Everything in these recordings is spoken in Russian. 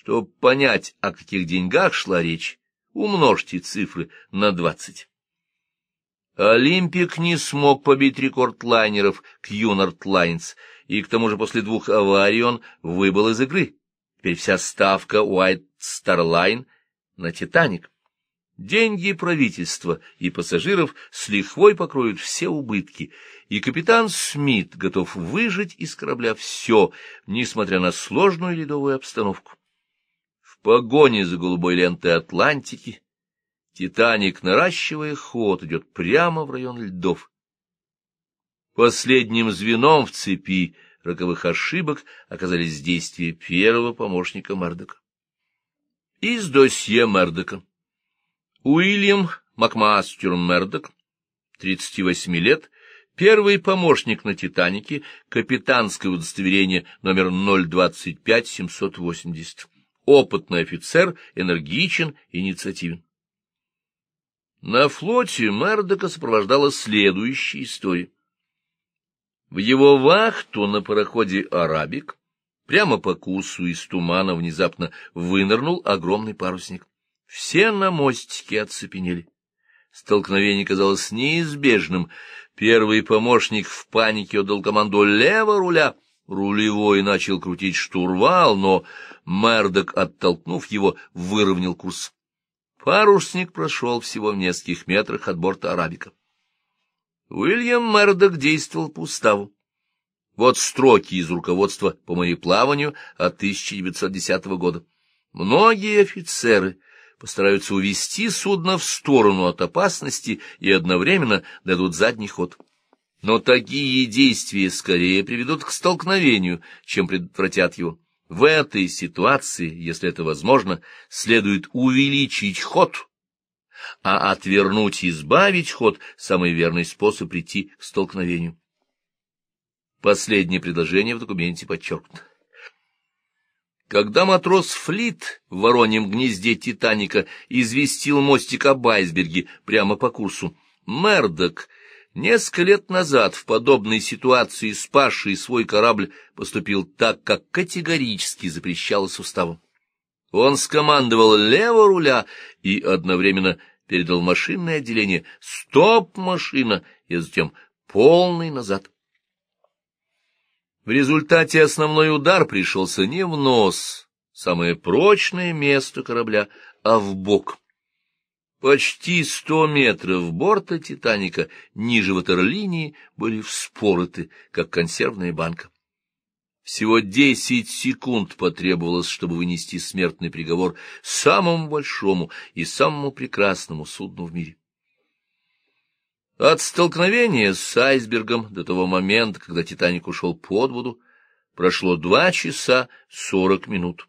Чтобы понять, о каких деньгах шла речь, умножьте цифры на двадцать. Олимпик не смог побить рекорд лайнеров Cunard Lines, и к тому же после двух аварий он выбыл из игры. Теперь вся ставка White Star Line на «Титаник». Деньги правительства и пассажиров с лихвой покроют все убытки, и капитан Смит готов выжать из корабля все, несмотря на сложную ледовую обстановку. В погоне за голубой лентой Атлантики Титаник, наращивая ход, идет прямо в район льдов. Последним звеном в цепи роковых ошибок оказались действия первого помощника Мердока. Из досье Мердока. Уильям Макмастер Мердок, 38 лет, первый помощник на «Титанике», капитанское удостоверение номер 025780. Опытный офицер, энергичен, инициативен. На флоте Мердока сопровождала следующая история. В его вахту на пароходе «Арабик» прямо по курсу из тумана внезапно вынырнул огромный парусник. Все на мостике оцепенели. Столкновение казалось неизбежным. Первый помощник в панике отдал команду лево руля. Рулевой начал крутить штурвал, но Мердок, оттолкнув его, выровнял курс. Парусник прошел всего в нескольких метрах от борта «Арабика». Уильям Мердок действовал по уставу. Вот строки из руководства по мореплаванию от 1910 года. Многие офицеры постараются увести судно в сторону от опасности и одновременно дадут задний ход. Но такие действия скорее приведут к столкновению, чем предотвратят его. В этой ситуации, если это возможно, следует увеличить ход, а отвернуть и избавить ход — самый верный способ прийти к столкновению. Последнее предложение в документе подчеркнуто. Когда матрос Флит в вороньем гнезде «Титаника» известил мостик об айсберге прямо по курсу, Мердок несколько лет назад в подобной ситуации спасший свой корабль поступил так, как категорически запрещалось уставом. Он скомандовал лево руля и одновременно передал машинное отделение «Стоп, машина!» и затем полный назад. В результате основной удар пришелся не в нос, самое прочное место корабля, а в бок. Почти сто метров борта «Титаника» ниже ватерлинии были вспороты, как консервная банка. Всего десять секунд потребовалось, чтобы вынести смертный приговор самому большому и самому прекрасному судну в мире. От столкновения с айсбергом до того момента, когда «Титаник» ушел под воду, прошло два часа сорок минут.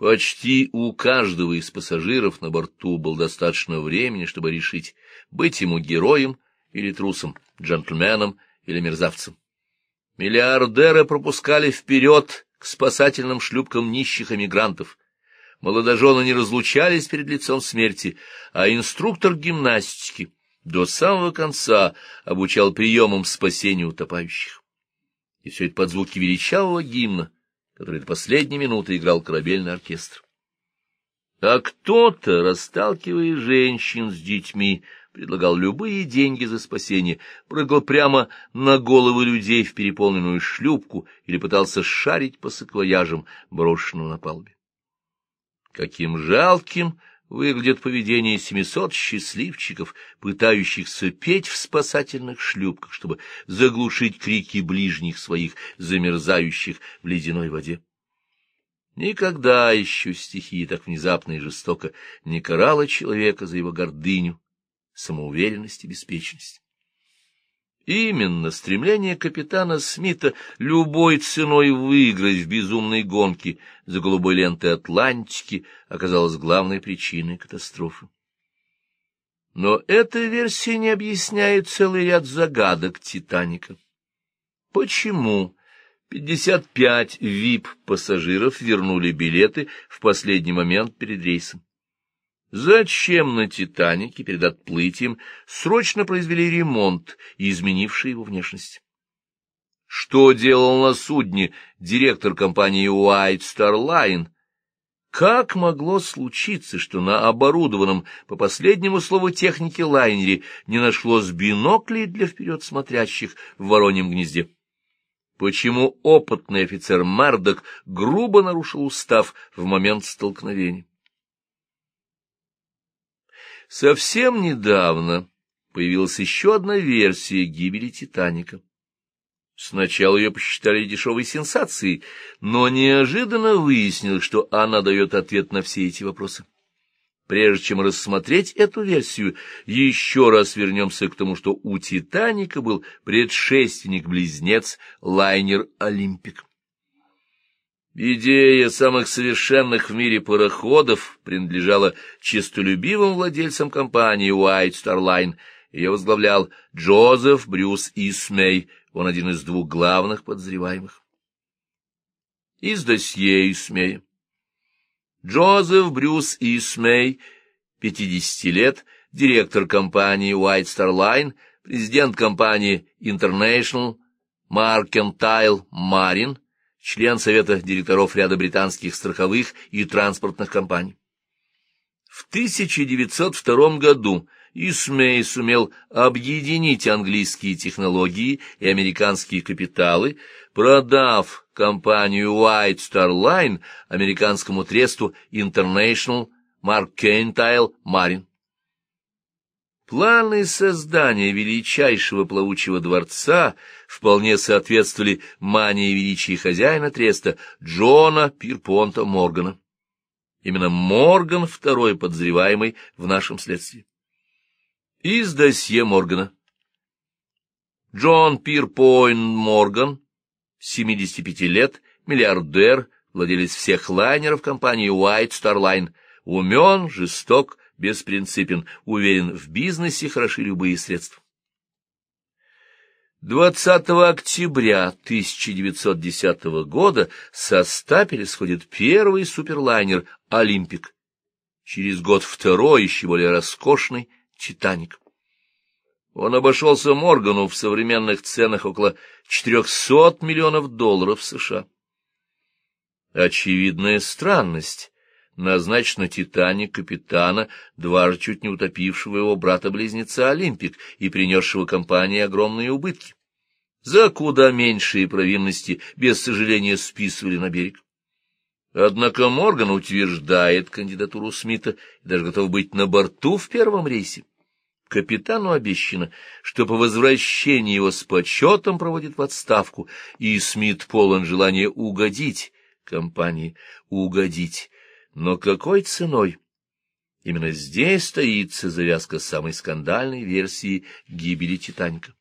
Почти у каждого из пассажиров на борту было достаточно времени, чтобы решить, быть ему героем или трусом, джентльменом или мерзавцем. Миллиардеры пропускали вперед к спасательным шлюпкам нищих эмигрантов. Молодожены не разлучались перед лицом смерти, а инструктор гимнастики — до самого конца обучал приемам спасения утопающих. И все это под звуки величавого гимна, который до последней минуты играл корабельный оркестр. А кто-то, расталкивая женщин с детьми, предлагал любые деньги за спасение, прыгал прямо на головы людей в переполненную шлюпку или пытался шарить по саквояжам, брошенным на палубе. Каким жалким выглядит поведение семисот счастливчиков, пытающихся петь в спасательных шлюпках, чтобы заглушить крики ближних своих, замерзающих в ледяной воде. Никогда еще стихия так внезапно и жестоко не карала человека за его гордыню, самоуверенность и беспечность. Именно стремление капитана Смита любой ценой выиграть в безумной гонке за голубой лентой Атлантики оказалось главной причиной катастрофы. Но эта версия не объясняет целый ряд загадок «Титаника». Почему 55 ВИП-пассажиров вернули билеты в последний момент перед рейсом? Зачем на «Титанике» перед отплытием срочно произвели ремонт, изменивший его внешность? Что делал на судне директор компании White Star Line? Как могло случиться, что на оборудованном по последнему слову техники лайнере не нашлось биноклей для вперед смотрящих в вороньем гнезде? Почему опытный офицер Мардок грубо нарушил устав в момент столкновения? Совсем недавно появилась еще одна версия гибели «Титаника». Сначала ее посчитали дешевой сенсацией, но неожиданно выяснилось, что она дает ответ на все эти вопросы. Прежде чем рассмотреть эту версию, еще раз вернемся к тому, что у «Титаника» был предшественник-близнец лайнер «Олимпик». Идея самых совершенных в мире пароходов принадлежала честолюбивым владельцам компании White Star Line. Ее возглавлял Джозеф Брюс Исмей, он один из двух главных подозреваемых. Из досье Исмея. Джозеф Брюс Исмей, 50 лет, директор компании White Star Line, президент компании International Mercantile Marine, член совета директоров ряда британских страховых и транспортных компаний. В 1902 году Исмей сумел объединить английские технологии и американские капиталы, продав компанию White Star Line американскому тресту International Mercantile Marine. Планы создания величайшего плавучего дворца вполне соответствовали мании величия хозяина треста Джона Пирпонта Моргана. Именно Морган второй подозреваемый в нашем следствии. Из досье Моргана. Джон Пирпойн Морган, 75 лет, миллиардер, владелец всех лайнеров компании White Star Line, умен, жесток, беспринципен, уверен в бизнесе, хороши любые средства. 20 октября 1910 года со стапеля сходит первый суперлайнер «Олимпик». Через год второй, еще более роскошный, «Титаник». Он обошелся Моргану в современных ценах около 400 миллионов долларов США. Очевидная странность. Назначено «Титаник» капитана, дважды чуть не утопившего его брата-близнеца Олимпик и принесшего компании огромные убытки. За куда меньшие провинности, без сожаления, списывали на берег. Однако Морган утверждает кандидатуру Смита и даже готов быть на борту в первом рейсе. Капитану обещано, что по возвращении его с почетом проводит в отставку, и Смит полон желания угодить компании, угодить. Но какой ценой? Именно здесь стоится завязка самой скандальной версии гибели Титаника.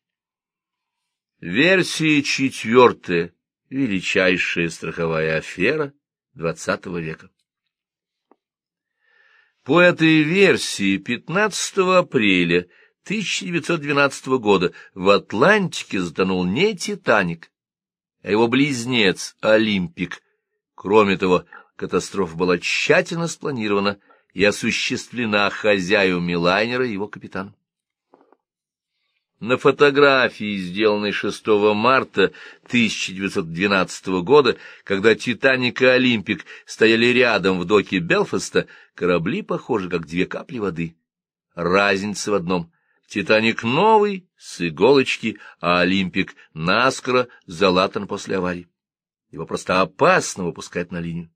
Версия четвертая, величайшая страховая афера XX века. По этой версии 15 апреля 1912 года в Атлантике затонул не «Титаник», а его близнец «Олимпик». Кроме того, катастрофа была тщательно спланирована и осуществлена хозяевами лайнера и его капитаном. На фотографии, сделанной 6 марта 1912 года, когда «Титаник» и «Олимпик» стояли рядом в доке Белфаста, корабли похожи, как две капли воды. Разница в одном — «Титаник» новый, с иголочки, а «Олимпик» наскоро залатан после аварии. Его просто опасно выпускать на линию.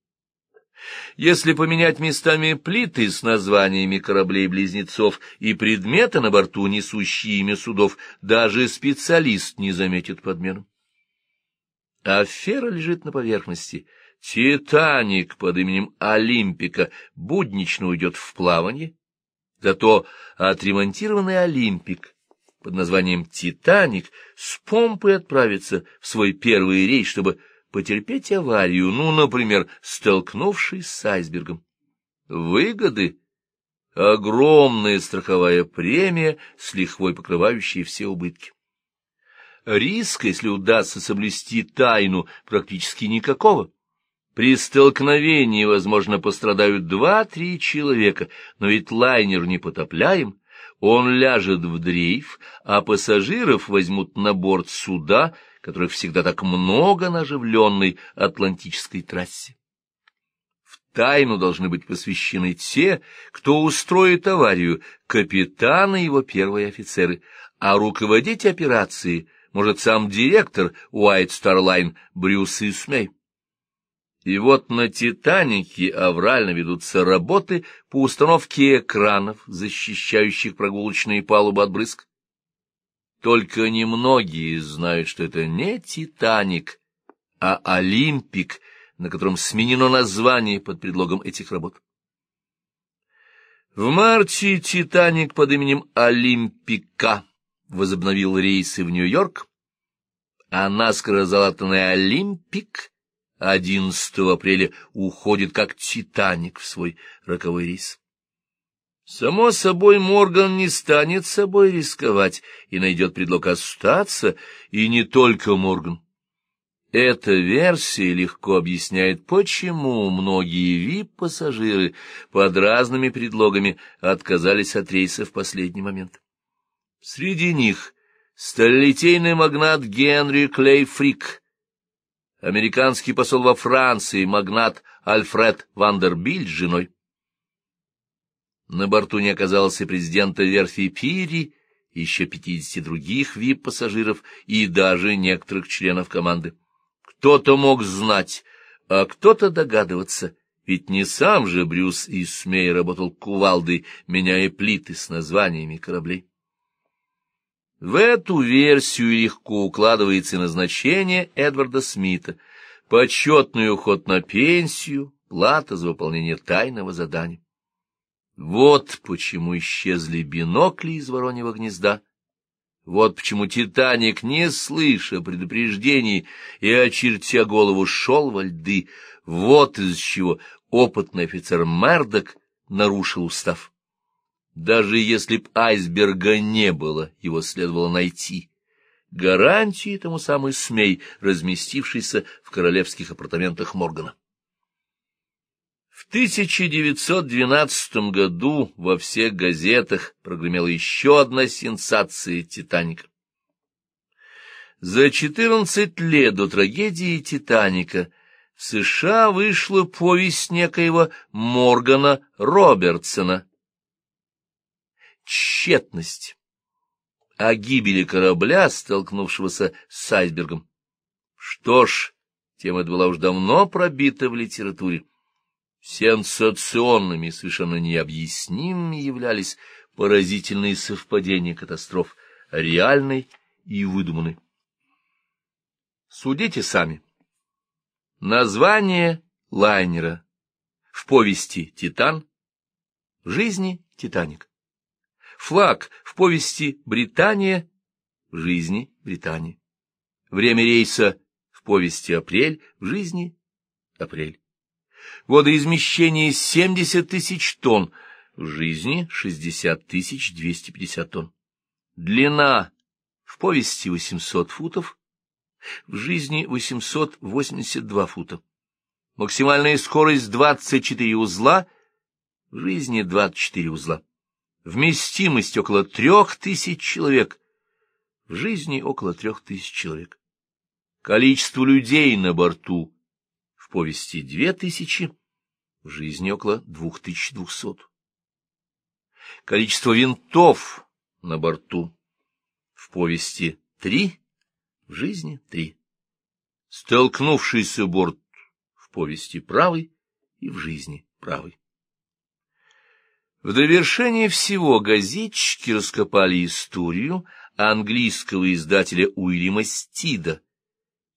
Если поменять местами плиты с названиями кораблей-близнецов и предметы на борту, несущие имя судов, даже специалист не заметит подмену. Афера лежит на поверхности. Титаник под именем Олимпика буднично уйдет в плавание, зато отремонтированный Олимпик под названием Титаник с помпой отправится в свой первый рейс, чтобы потерпеть аварию, ну, например, столкнувшись с айсбергом. Выгоды — огромная страховая премия, с лихвой покрывающая все убытки. Риска, если удастся соблюсти тайну, практически никакого. При столкновении, возможно, пострадают два-три человека, но ведь лайнер не потопляем, он ляжет в дрейф, а пассажиров возьмут на борт суда — которых всегда так много на оживленной Атлантической трассе. В тайну должны быть посвящены те, кто устроит аварию, капитан и его первые офицеры, а руководить операцией может сам директор White Star Брюс Исмей. И вот на «Титанике» аврально ведутся работы по установке экранов, защищающих прогулочные палубы от брызг. Только немногие знают, что это не «Титаник», а «Олимпик», на котором сменено название под предлогом этих работ. В марте «Титаник» под именем «Олимпика» возобновил рейсы в Нью-Йорк, а наскоро залатанный «Олимпик» 11 апреля уходит как «Титаник» в свой роковой рейс. Само собой, Морган не станет собой рисковать и найдет предлог остаться, и не только Морган. Эта версия легко объясняет, почему многие ВИП-пассажиры под разными предлогами отказались от рейса в последний момент. Среди них сталелитейный магнат Генри Клей Фрик, американский посол во Франции, магнат Альфред Вандербильд с женой. На борту не оказалось и президента верфи Пири, еще пятидесяти других ВИП-пассажиров и даже некоторых членов команды. Кто-то мог знать, а кто-то догадываться, ведь не сам же Брюс Исмей работал кувалдой, меняя плиты с названиями кораблей. В эту версию легко укладывается назначение Эдварда Смита, почетный уход на пенсию, плата за выполнение тайного задания. Вот почему исчезли бинокли из вороньего гнезда, вот почему «Титаник», не слыша предупреждений и очертя голову, шел во льды. Вот из чего опытный офицер Мердок нарушил устав. Даже если б айсберга не было, его следовало найти. Гарантии тому самый Смей, разместившийся в королевских апартаментах Моргана. В 1912 году во всех газетах прогремела еще одна сенсация «Титаника». За 14 лет до трагедии «Титаника» в США вышла повесть некоего Моргана Робертсона «Тщетность» о гибели корабля, столкнувшегося с айсбергом. Что ж, тема была уж давно пробита в литературе. Сенсационными совершенно необъяснимыми являлись поразительные совпадения катастроф, реальной и выдуманной. Судите сами. Название лайнера в повести «Титан», в жизни «Титаник». Флаг в повести «Британия», в жизни «Британия». Время рейса в повести «Апрель», в жизни «Апрель» водоизмещение 70 тысяч тонн, в жизни 60 тысяч 250 тонн. Длина в повести 800 футов, в жизни 882 фута. Максимальная скорость 24 узла, в жизни 24 узла. Вместимость около 3000 человек, в жизни около 3000 человек. Количество людей на борту повести две тысячи, в жизни около двух тысяч двухсот. Количество винтов на борту в повести три, в жизни три. Столкнувшийся борт в повести правый и в жизни правый. В довершение всего газетчики раскопали историю английского издателя Уильяма Стида,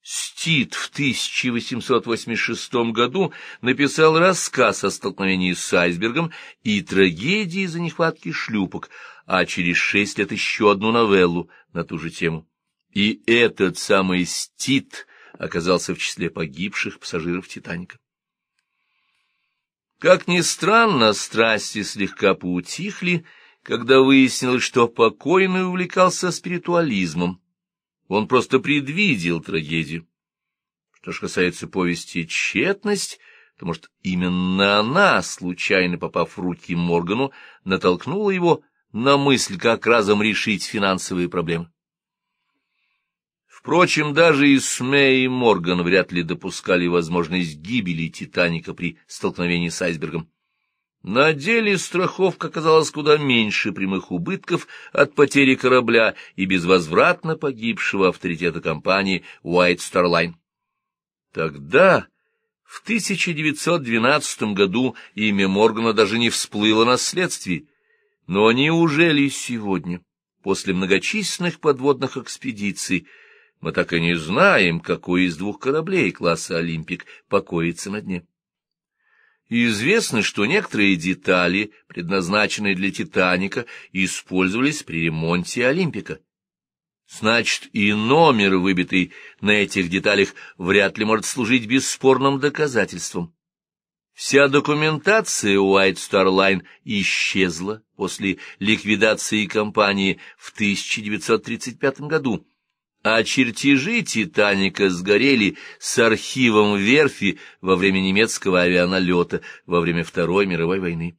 Стит в 1886 году написал рассказ о столкновении с айсбергом и трагедии из-за нехватки шлюпок, а через шесть лет еще одну новеллу на ту же тему. И этот самый Стит оказался в числе погибших пассажиров «Титаника». Как ни странно, страсти слегка поутихли, когда выяснилось, что покойный увлекался спиритуализмом он просто предвидел трагедию. Что же касается повести «Тщетность», то, может, именно она, случайно попав в руки Моргану, натолкнула его на мысль, как разом решить финансовые проблемы. Впрочем, даже и Смей и Морган вряд ли допускали возможность гибели «Титаника» при столкновении с айсбергом. На деле страховка оказалась куда меньше прямых убытков от потери корабля и безвозвратно погибшего авторитета компании White Star Line. Тогда, в 1912 году, имя Моргана даже не всплыло на следствии. Но неужели сегодня, после многочисленных подводных экспедиций, мы так и не знаем, какой из двух кораблей класса «Олимпик» покоится на дне? Известно, что некоторые детали, предназначенные для «Титаника», использовались при ремонте «Олимпика». Значит, и номер, выбитый на этих деталях, вряд ли может служить бесспорным доказательством. Вся документация White Star Line исчезла после ликвидации компании в 1935 году а чертежи «Титаника» сгорели с архивом верфи во время немецкого авианалета во время Второй мировой войны.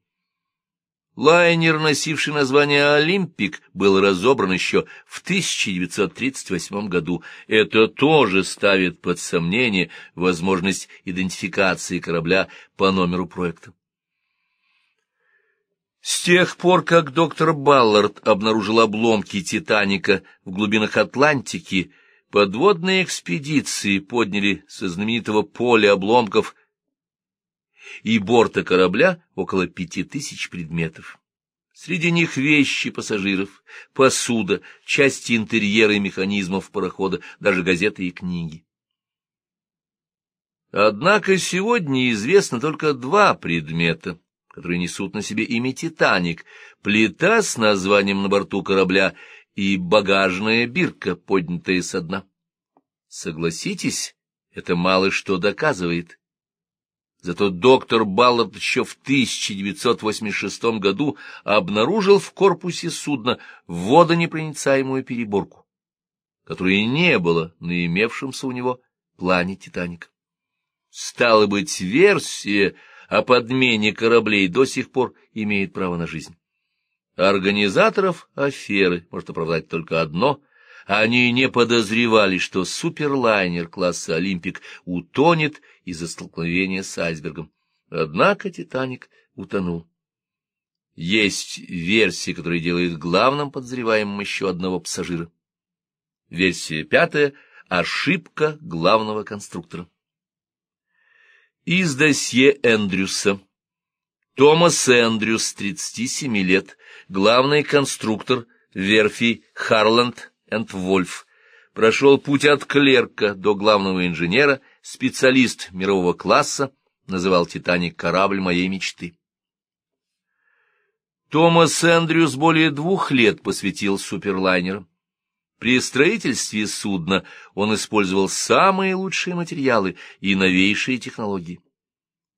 Лайнер, носивший название «Олимпик», был разобран еще в 1938 году. Это тоже ставит под сомнение возможность идентификации корабля по номеру проекта. С тех пор, как доктор Баллард обнаружил обломки «Титаника» в глубинах Атлантики, подводные экспедиции подняли со знаменитого поля обломков и борта корабля около пяти тысяч предметов. Среди них вещи пассажиров, посуда, части интерьера и механизмов парохода, даже газеты и книги. Однако сегодня известно только два предмета — которые несут на себе имя «Титаник», плита с названием на борту корабля и багажная бирка, поднятая со дна. Согласитесь, это мало что доказывает. Зато доктор Баллард еще в 1986 году обнаружил в корпусе судна водонепроницаемую переборку, которой не было на имевшемся у него плане «Титаника». Стало быть, версия о подмене кораблей до сих пор имеет право на жизнь. Организаторов аферы может оправдать только одно — они не подозревали, что суперлайнер класса «Олимпик» утонет из-за столкновения с айсбергом. Однако «Титаник» утонул. Есть версия, которая делает главным подозреваемым еще одного пассажира. Версия пятая — ошибка главного конструктора. Из досье Эндрюса. Томас Эндрюс, 37 лет, главный конструктор верфи Харланд энд Вольф, прошел путь от клерка до главного инженера, специалист мирового класса, называл «Титаник» корабль моей мечты. Томас Эндрюс более двух лет посвятил суперлайнерам. При строительстве судна он использовал самые лучшие материалы и новейшие технологии.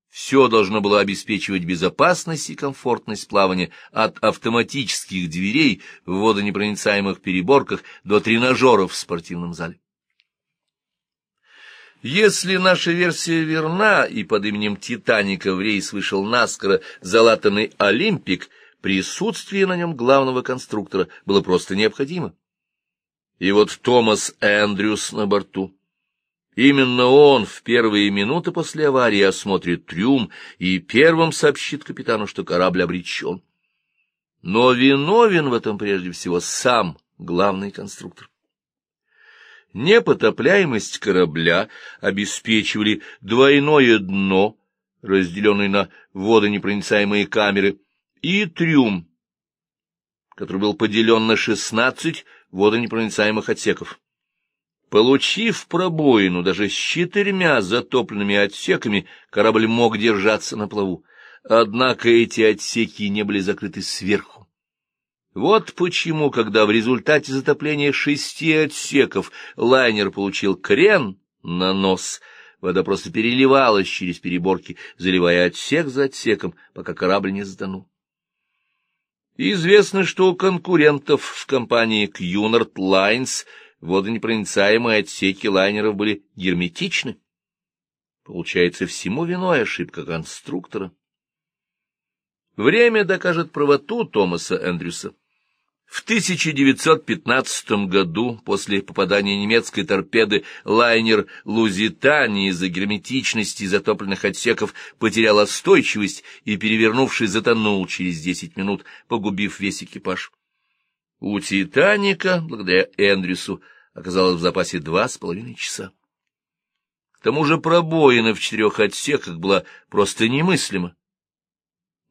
Все должно было обеспечивать безопасность и комфортность плавания от автоматических дверей в водонепроницаемых переборках до тренажеров в спортивном зале. Если наша версия верна, и под именем «Титаника» в рейс вышел наскоро залатанный «Олимпик», присутствие на нем главного конструктора было просто необходимо. И вот Томас Эндрюс на борту. Именно он в первые минуты после аварии осмотрит трюм и первым сообщит капитану, что корабль обречен. Но виновен в этом прежде всего сам главный конструктор. Непотопляемость корабля обеспечивали двойное дно, разделенное на водонепроницаемые камеры, и трюм, который был поделен на шестнадцать водонепроницаемых отсеков. Получив пробоину даже с четырьмя затопленными отсеками, корабль мог держаться на плаву. Однако эти отсеки не были закрыты сверху. Вот почему, когда в результате затопления шести отсеков лайнер получил крен на нос, вода просто переливалась через переборки, заливая отсек за отсеком, пока корабль не затонул. Известно, что у конкурентов в компании Cunard Lines водонепроницаемые отсеки лайнеров были герметичны. Получается, всему виной ошибка конструктора. Время докажет правоту Томаса Эндрюса. В 1915 году, после попадания немецкой торпеды, лайнер «Лузитания» из-за герметичности затопленных отсеков потерял остойчивость и, перевернувшись, затонул через 10 минут, погубив весь экипаж. У «Титаника», благодаря Эндрюсу, оказалось в запасе два с половиной часа. К тому же пробоина в четырех отсеках была просто немыслима.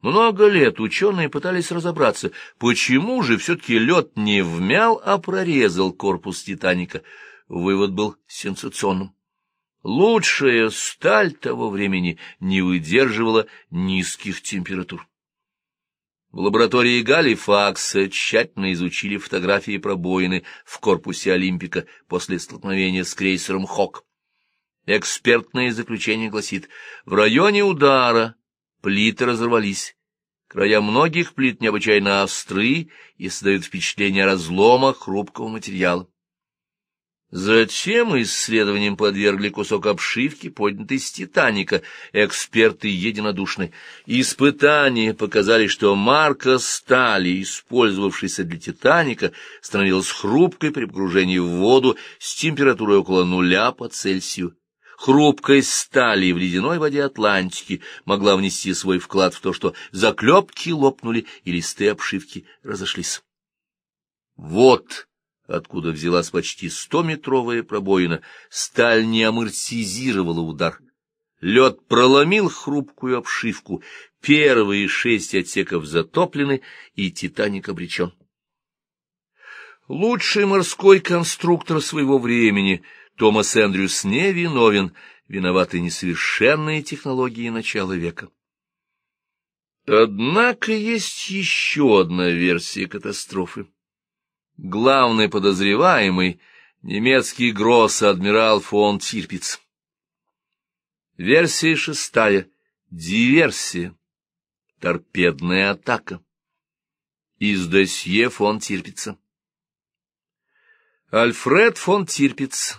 Много лет ученые пытались разобраться, почему же все-таки лед не вмял, а прорезал корпус «Титаника». Вывод был сенсационным. Лучшая сталь того времени не выдерживала низких температур. В лаборатории Галифакса тщательно изучили фотографии пробоины в корпусе Олимпика после столкновения с крейсером «Хок». Экспертное заключение гласит, в районе удара плиты разорвались. Края многих плит необычайно остры и создают впечатление о разломах хрупкого материала. Затем исследованием подвергли кусок обшивки, поднятый с «Титаника», эксперты единодушны. Испытания показали, что марка стали, использовавшейся для «Титаника», становилась хрупкой при погружении в воду с температурой около нуля по Цельсию хрупкость стали в ледяной воде Атлантики могла внести свой вклад в то, что заклепки лопнули и листы обшивки разошлись. Вот откуда взялась почти стометровая пробоина, сталь не амортизировала удар. Лед проломил хрупкую обшивку, первые шесть отсеков затоплены, и «Титаник» обречен. Лучший морской конструктор своего времени — Томас Эндрюс не виновен, виноваты несовершенные технологии начала века. Однако есть еще одна версия катастрофы. Главный подозреваемый — немецкий гросс-адмирал фон Тирпиц. Версия шестая — диверсия, торпедная атака. Из досье фон Тирпица. Альфред фон Тирпиц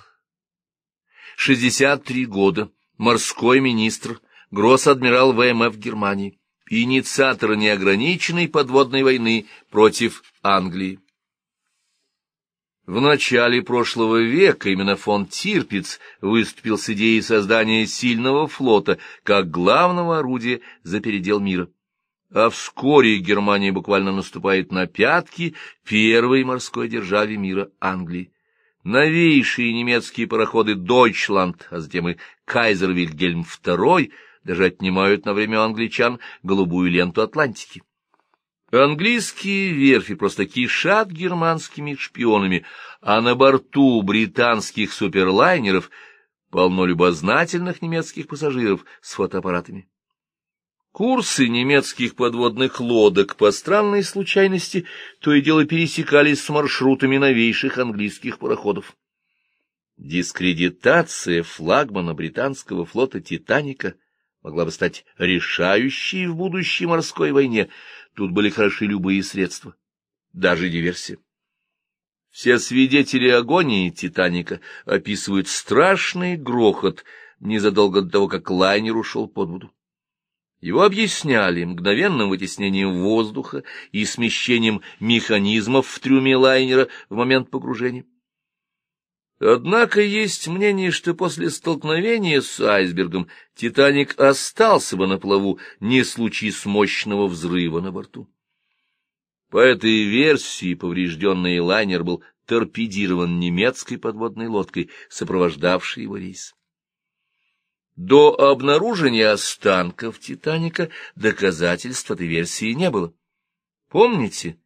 63 года, морской министр, гросс-адмирал ВМФ Германии, инициатор неограниченной подводной войны против Англии. В начале прошлого века именно фон Тирпиц выступил с идеей создания сильного флота как главного орудия за передел мира. А вскоре Германия буквально наступает на пятки первой морской державе мира Англии. Новейшие немецкие пароходы «Дойчланд», а затем и «Кайзер Вильгельм II» даже отнимают на время англичан голубую ленту Атлантики. Английские верфи просто кишат германскими шпионами, а на борту британских суперлайнеров полно любознательных немецких пассажиров с фотоаппаратами. Курсы немецких подводных лодок по странной случайности то и дело пересекались с маршрутами новейших английских пароходов. Дискредитация флагмана британского флота «Титаника» могла бы стать решающей в будущей морской войне. Тут были хороши любые средства, даже диверсия. Все свидетели агонии «Титаника» описывают страшный грохот незадолго до того, как лайнер ушел под воду. Его объясняли мгновенным вытеснением воздуха и смещением механизмов в трюме лайнера в момент погружения. Однако есть мнение, что после столкновения с айсбергом «Титаник» остался бы на плаву, не случись мощного взрыва на борту. По этой версии поврежденный лайнер был торпедирован немецкой подводной лодкой, сопровождавшей его рейс. До обнаружения останков «Титаника» доказательств этой версии не было. Помните,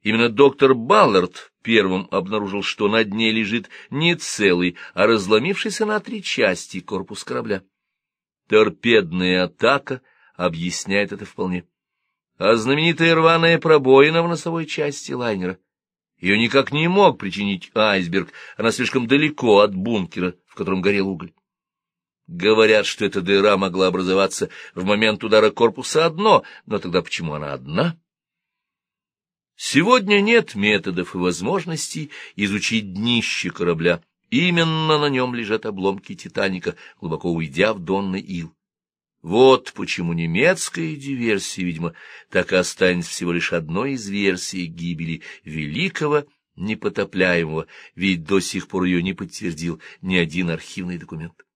именно доктор Баллард первым обнаружил, что на дне лежит не целый, а разломившийся на три части корпус корабля. Торпедная атака объясняет это вполне. А знаменитая рваная пробоина в носовой части лайнера — ее никак не мог причинить айсберг, она слишком далеко от бункера, в котором горел уголь. Говорят, что эта дыра могла образоваться в момент удара корпуса одно, но тогда почему она одна? Сегодня нет методов и возможностей изучить днище корабля. Именно на нем лежат обломки «Титаника», глубоко уйдя в донный ил. Вот почему немецкая диверсия, видимо, так и останется всего лишь одной из версий гибели великого непотопляемого, ведь до сих пор ее не подтвердил ни один архивный документ.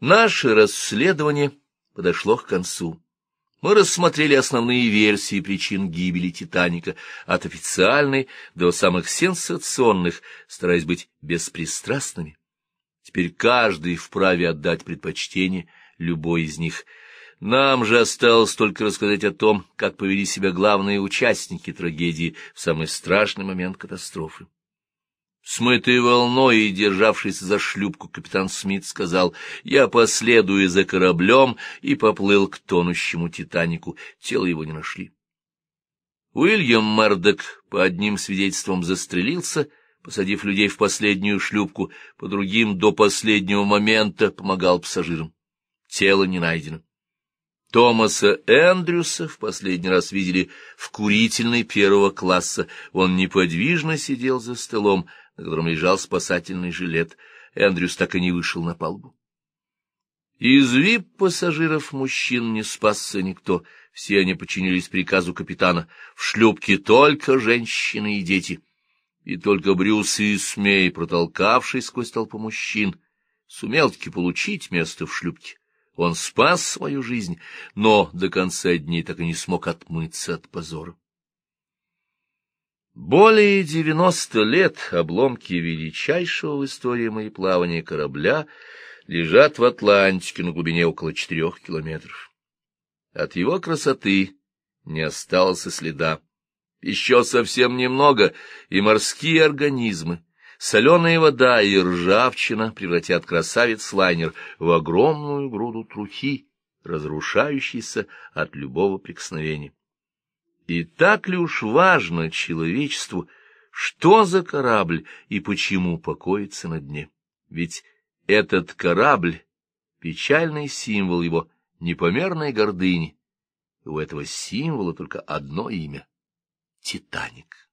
Наше расследование подошло к концу. Мы рассмотрели основные версии причин гибели «Титаника», от официальной до самых сенсационных, стараясь быть беспристрастными. Теперь каждый вправе отдать предпочтение любой из них. Нам же осталось только рассказать о том, как повели себя главные участники трагедии в самый страшный момент катастрофы. Смытый волной и державшийся за шлюпку капитан Смит сказал, «Я последую за кораблем» и поплыл к тонущему «Титанику». Тело его не нашли. Уильям Мердок по одним свидетельствам застрелился, посадив людей в последнюю шлюпку, по другим до последнего момента помогал пассажирам. Тело не найдено. Томаса Эндрюса в последний раз видели в курительной первого класса. Он неподвижно сидел за столом, на котором лежал спасательный жилет. Эндрюс так и не вышел на палубу. Из вип-пассажиров мужчин не спасся никто. Все они подчинились приказу капитана. В шлюпке только женщины и дети. И только Брюс и Смей, протолкавший сквозь толпу мужчин, сумел-таки получить место в шлюпке. Он спас свою жизнь, но до конца дней так и не смог отмыться от позора. Более девяносто лет обломки величайшего в истории мореплавания корабля лежат в Атлантике на глубине около четырех километров. От его красоты не осталось и следа. Еще совсем немного, и морские организмы, соленая вода и ржавчина превратят красавец-лайнер в огромную груду трухи, разрушающейся от любого прикосновения. И так ли уж важно человечеству, что за корабль и почему покоится на дне? Ведь этот корабль — печальный символ его непомерной гордыни. У этого символа только одно имя — Титаник.